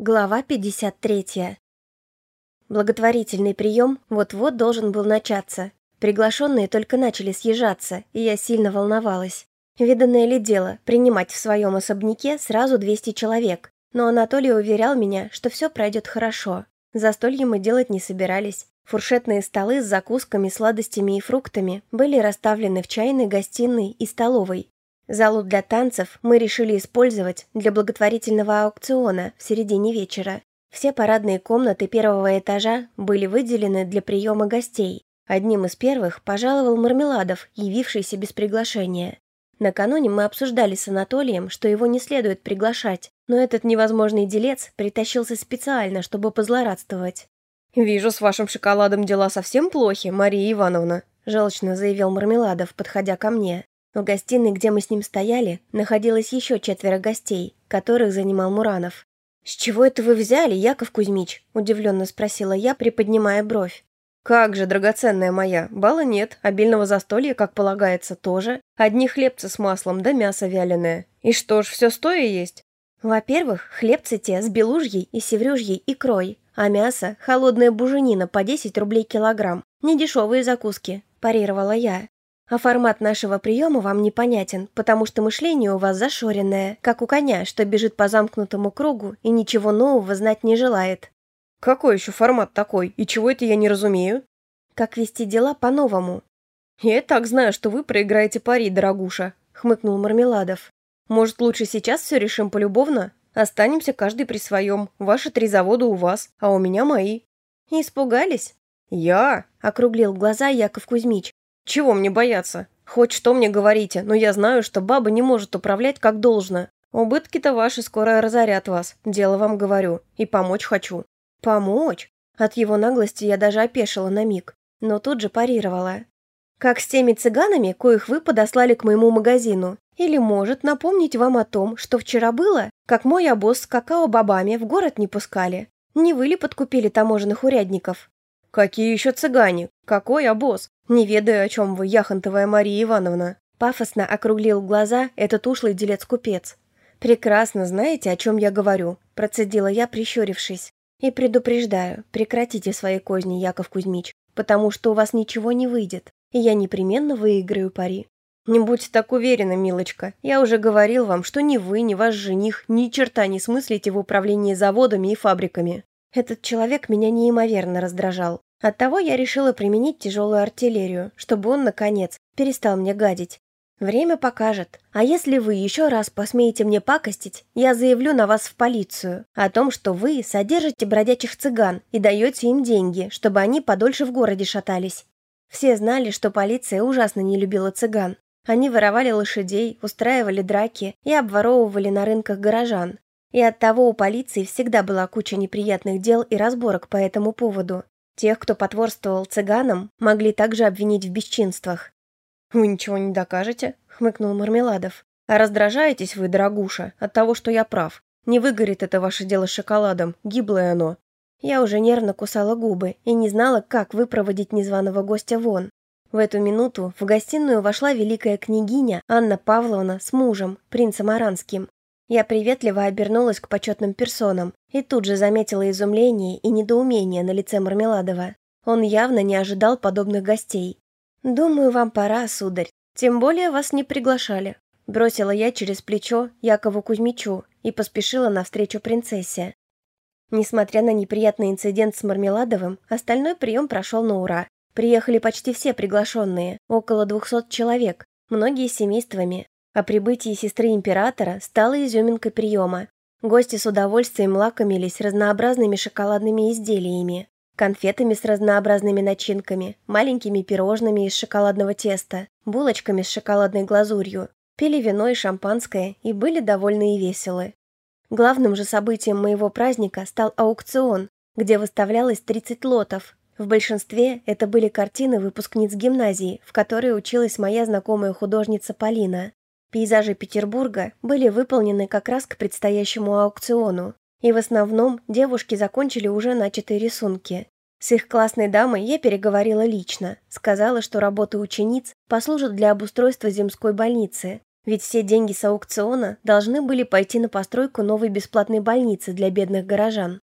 Глава 53. Благотворительный прием вот-вот должен был начаться. Приглашенные только начали съезжаться, и я сильно волновалась. Виданное ли дело принимать в своем особняке сразу 200 человек, но Анатолий уверял меня, что все пройдет хорошо. Застолье мы делать не собирались. Фуршетные столы с закусками, сладостями и фруктами были расставлены в чайной, гостиной и столовой, Залу для танцев мы решили использовать для благотворительного аукциона в середине вечера. Все парадные комнаты первого этажа были выделены для приема гостей. Одним из первых пожаловал Мармеладов, явившийся без приглашения. Накануне мы обсуждали с Анатолием, что его не следует приглашать, но этот невозможный делец притащился специально, чтобы позлорадствовать. «Вижу, с вашим шоколадом дела совсем плохи, Мария Ивановна», желчно заявил Мармеладов, подходя ко мне. В гостиной, где мы с ним стояли, находилось еще четверо гостей, которых занимал Муранов. «С чего это вы взяли, Яков Кузьмич?» – удивленно спросила я, приподнимая бровь. «Как же, драгоценная моя, бала нет, обильного застолья, как полагается, тоже. Одни хлебцы с маслом да мясо вяленое. И что ж, все стоя есть?» «Во-первых, хлебцы те с белужьей и севрюжьей икрой, а мясо – холодная буженина по 10 рублей килограмм. Недешевые закуски», – парировала я. А формат нашего приема вам непонятен, потому что мышление у вас зашоренное, как у коня, что бежит по замкнутому кругу и ничего нового знать не желает. Какой еще формат такой? И чего это я не разумею? Как вести дела по-новому? Я и так знаю, что вы проиграете пари, дорогуша, хмыкнул Мармеладов. Может, лучше сейчас все решим полюбовно? Останемся каждый при своем. Ваши три завода у вас, а у меня мои. Испугались? Я? Округлил глаза Яков Кузьмич. Чего мне бояться? Хоть что мне говорите, но я знаю, что баба не может управлять как должно. Убытки-то ваши скоро разорят вас, дело вам говорю, и помочь хочу». «Помочь?» От его наглости я даже опешила на миг, но тут же парировала. «Как с теми цыганами, коих вы подослали к моему магазину? Или может напомнить вам о том, что вчера было, как мой обоз с какао-бобами в город не пускали? Не вы ли подкупили таможенных урядников?» «Какие еще цыгане? Какой обоз? Не ведаю, о чем вы, яхонтовая Мария Ивановна». Пафосно округлил глаза этот ушлый делец-купец. «Прекрасно знаете, о чем я говорю», – процедила я, прищурившись. «И предупреждаю, прекратите свои козни, Яков Кузьмич, потому что у вас ничего не выйдет, и я непременно выиграю пари». «Не будьте так уверены, милочка. Я уже говорил вам, что ни вы, ни ваш жених ни черта не смыслите в управлении заводами и фабриками. Этот человек меня неимоверно раздражал. Оттого я решила применить тяжелую артиллерию, чтобы он, наконец, перестал мне гадить. Время покажет. А если вы еще раз посмеете мне пакостить, я заявлю на вас в полицию о том, что вы содержите бродячих цыган и даете им деньги, чтобы они подольше в городе шатались. Все знали, что полиция ужасно не любила цыган. Они воровали лошадей, устраивали драки и обворовывали на рынках горожан. И оттого у полиции всегда была куча неприятных дел и разборок по этому поводу. Тех, кто потворствовал цыганам, могли также обвинить в бесчинствах. «Вы ничего не докажете?» — хмыкнул Мармеладов. «А раздражаетесь вы, дорогуша, от того, что я прав. Не выгорит это ваше дело с шоколадом, гиблое оно». Я уже нервно кусала губы и не знала, как выпроводить незваного гостя вон. В эту минуту в гостиную вошла великая княгиня Анна Павловна с мужем, принцем Аранским. Я приветливо обернулась к почетным персонам и тут же заметила изумление и недоумение на лице Мармеладова. Он явно не ожидал подобных гостей. «Думаю, вам пора, сударь. Тем более вас не приглашали». Бросила я через плечо Якову Кузьмичу и поспешила навстречу принцессе. Несмотря на неприятный инцидент с Мармеладовым, остальной прием прошел на ура. Приехали почти все приглашенные, около двухсот человек, многие семействами. О прибытии сестры императора стала изюминкой приема. Гости с удовольствием лакомились разнообразными шоколадными изделиями, конфетами с разнообразными начинками, маленькими пирожными из шоколадного теста, булочками с шоколадной глазурью, пили вино и шампанское и были довольны и веселы. Главным же событием моего праздника стал аукцион, где выставлялось 30 лотов. В большинстве это были картины выпускниц гимназии, в которой училась моя знакомая художница Полина. Пейзажи Петербурга были выполнены как раз к предстоящему аукциону, и в основном девушки закончили уже начатые рисунки. С их классной дамой я переговорила лично, сказала, что работы учениц послужат для обустройства земской больницы, ведь все деньги с аукциона должны были пойти на постройку новой бесплатной больницы для бедных горожан.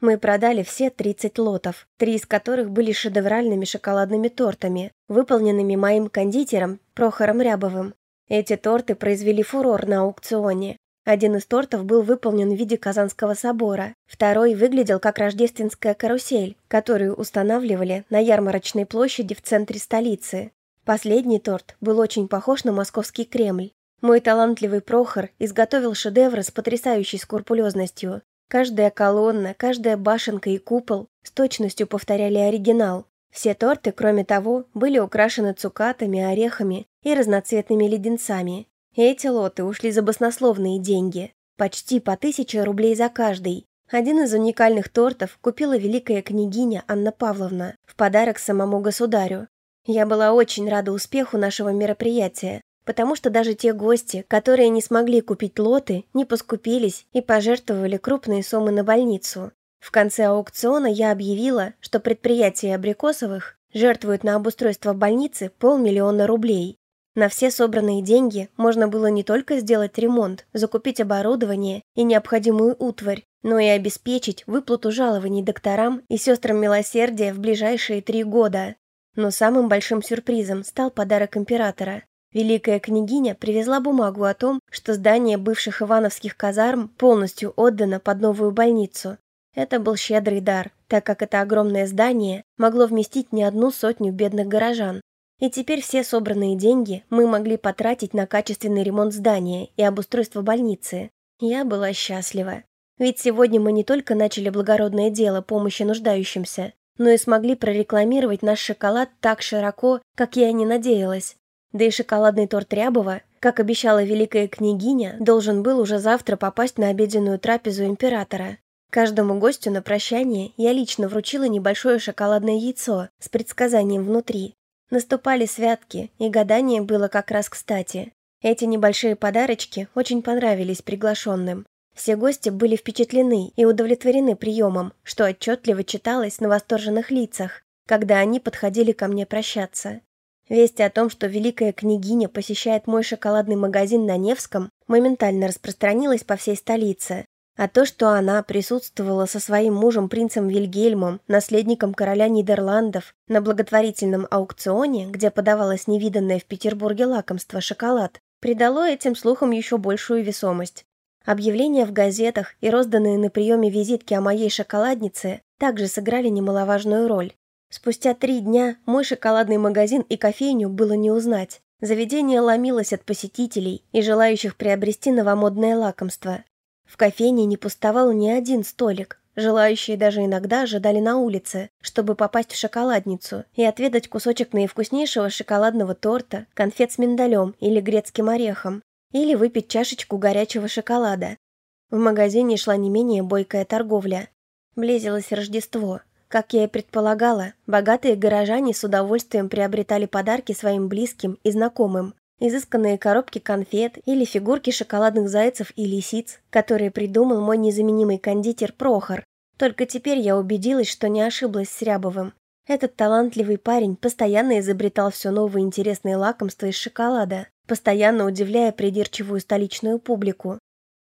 Мы продали все 30 лотов, три из которых были шедевральными шоколадными тортами, выполненными моим кондитером Прохором Рябовым. Эти торты произвели фурор на аукционе. Один из тортов был выполнен в виде Казанского собора, второй выглядел как рождественская карусель, которую устанавливали на ярмарочной площади в центре столицы. Последний торт был очень похож на московский Кремль. Мой талантливый Прохор изготовил шедевры с потрясающей скрупулезностью, Каждая колонна, каждая башенка и купол с точностью повторяли оригинал. Все торты, кроме того, были украшены цукатами, орехами и разноцветными леденцами. Эти лоты ушли за баснословные деньги. Почти по тысяче рублей за каждый. Один из уникальных тортов купила великая княгиня Анна Павловна в подарок самому государю. Я была очень рада успеху нашего мероприятия, потому что даже те гости, которые не смогли купить лоты, не поскупились и пожертвовали крупные суммы на больницу. В конце аукциона я объявила, что предприятие Абрикосовых жертвует на обустройство больницы полмиллиона рублей. На все собранные деньги можно было не только сделать ремонт, закупить оборудование и необходимую утварь, но и обеспечить выплату жалований докторам и сестрам милосердия в ближайшие три года. Но самым большим сюрпризом стал подарок императора. Великая княгиня привезла бумагу о том, что здание бывших ивановских казарм полностью отдано под новую больницу. Это был щедрый дар, так как это огромное здание могло вместить не одну сотню бедных горожан. И теперь все собранные деньги мы могли потратить на качественный ремонт здания и обустройство больницы. Я была счастлива. Ведь сегодня мы не только начали благородное дело помощи нуждающимся, но и смогли прорекламировать наш шоколад так широко, как я и не надеялась. Да и шоколадный торт Рябова, как обещала великая княгиня, должен был уже завтра попасть на обеденную трапезу императора. Каждому гостю на прощание я лично вручила небольшое шоколадное яйцо с предсказанием внутри. Наступали святки, и гадание было как раз кстати. Эти небольшие подарочки очень понравились приглашенным. Все гости были впечатлены и удовлетворены приемом, что отчетливо читалось на восторженных лицах, когда они подходили ко мне прощаться. Весть о том, что великая княгиня посещает мой шоколадный магазин на Невском, моментально распространилась по всей столице. А то, что она присутствовала со своим мужем принцем Вильгельмом, наследником короля Нидерландов, на благотворительном аукционе, где подавалось невиданное в Петербурге лакомство шоколад, придало этим слухам еще большую весомость. Объявления в газетах и розданные на приеме визитки о моей шоколаднице также сыграли немаловажную роль. Спустя три дня мой шоколадный магазин и кофейню было не узнать. Заведение ломилось от посетителей и желающих приобрести новомодное лакомство. В кофейне не пустовал ни один столик. Желающие даже иногда ожидали на улице, чтобы попасть в шоколадницу и отведать кусочек наивкуснейшего шоколадного торта, конфет с миндалем или грецким орехом, или выпить чашечку горячего шоколада. В магазине шла не менее бойкая торговля. Близилось Рождество. Как я и предполагала, богатые горожане с удовольствием приобретали подарки своим близким и знакомым. Изысканные коробки конфет или фигурки шоколадных зайцев и лисиц, которые придумал мой незаменимый кондитер Прохор. Только теперь я убедилась, что не ошиблась с Рябовым. Этот талантливый парень постоянно изобретал все новые интересные лакомства из шоколада, постоянно удивляя придирчивую столичную публику.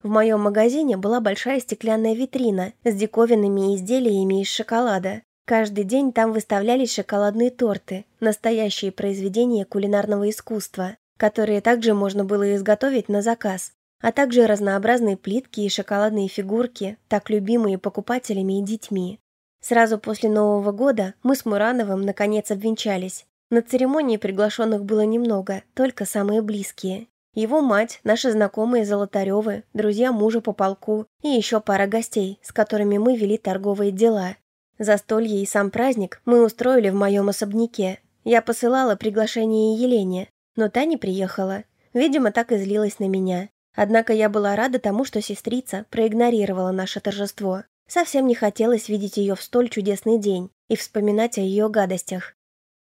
В моем магазине была большая стеклянная витрина с диковинными изделиями из шоколада. Каждый день там выставлялись шоколадные торты, настоящие произведения кулинарного искусства, которые также можно было изготовить на заказ, а также разнообразные плитки и шоколадные фигурки, так любимые покупателями и детьми. Сразу после Нового года мы с Мурановым наконец обвенчались. На церемонии приглашенных было немного, только самые близкие. Его мать, наши знакомые Золотаревы, друзья мужа по полку и еще пара гостей, с которыми мы вели торговые дела. Застолье и сам праздник мы устроили в моем особняке. Я посылала приглашение Елене, но та не приехала. Видимо, так и злилась на меня. Однако я была рада тому, что сестрица проигнорировала наше торжество. Совсем не хотелось видеть ее в столь чудесный день и вспоминать о ее гадостях.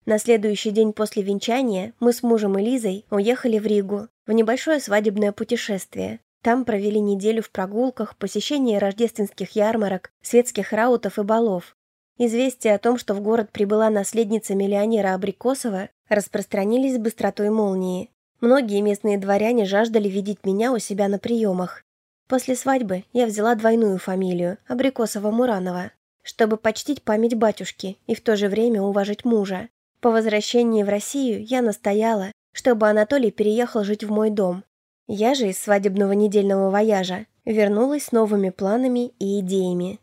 На следующий день после венчания мы с мужем и Лизой уехали в Ригу, в небольшое свадебное путешествие. Там провели неделю в прогулках, посещении рождественских ярмарок, светских раутов и балов. Известия о том, что в город прибыла наследница миллионера Абрикосова, распространились с быстротой молнии. Многие местные дворяне жаждали видеть меня у себя на приемах. После свадьбы я взяла двойную фамилию – Абрикосова-Муранова, чтобы почтить память батюшки и в то же время уважить мужа. По возвращении в Россию я настояла, чтобы Анатолий переехал жить в мой дом. Я же из свадебного недельного вояжа вернулась с новыми планами и идеями.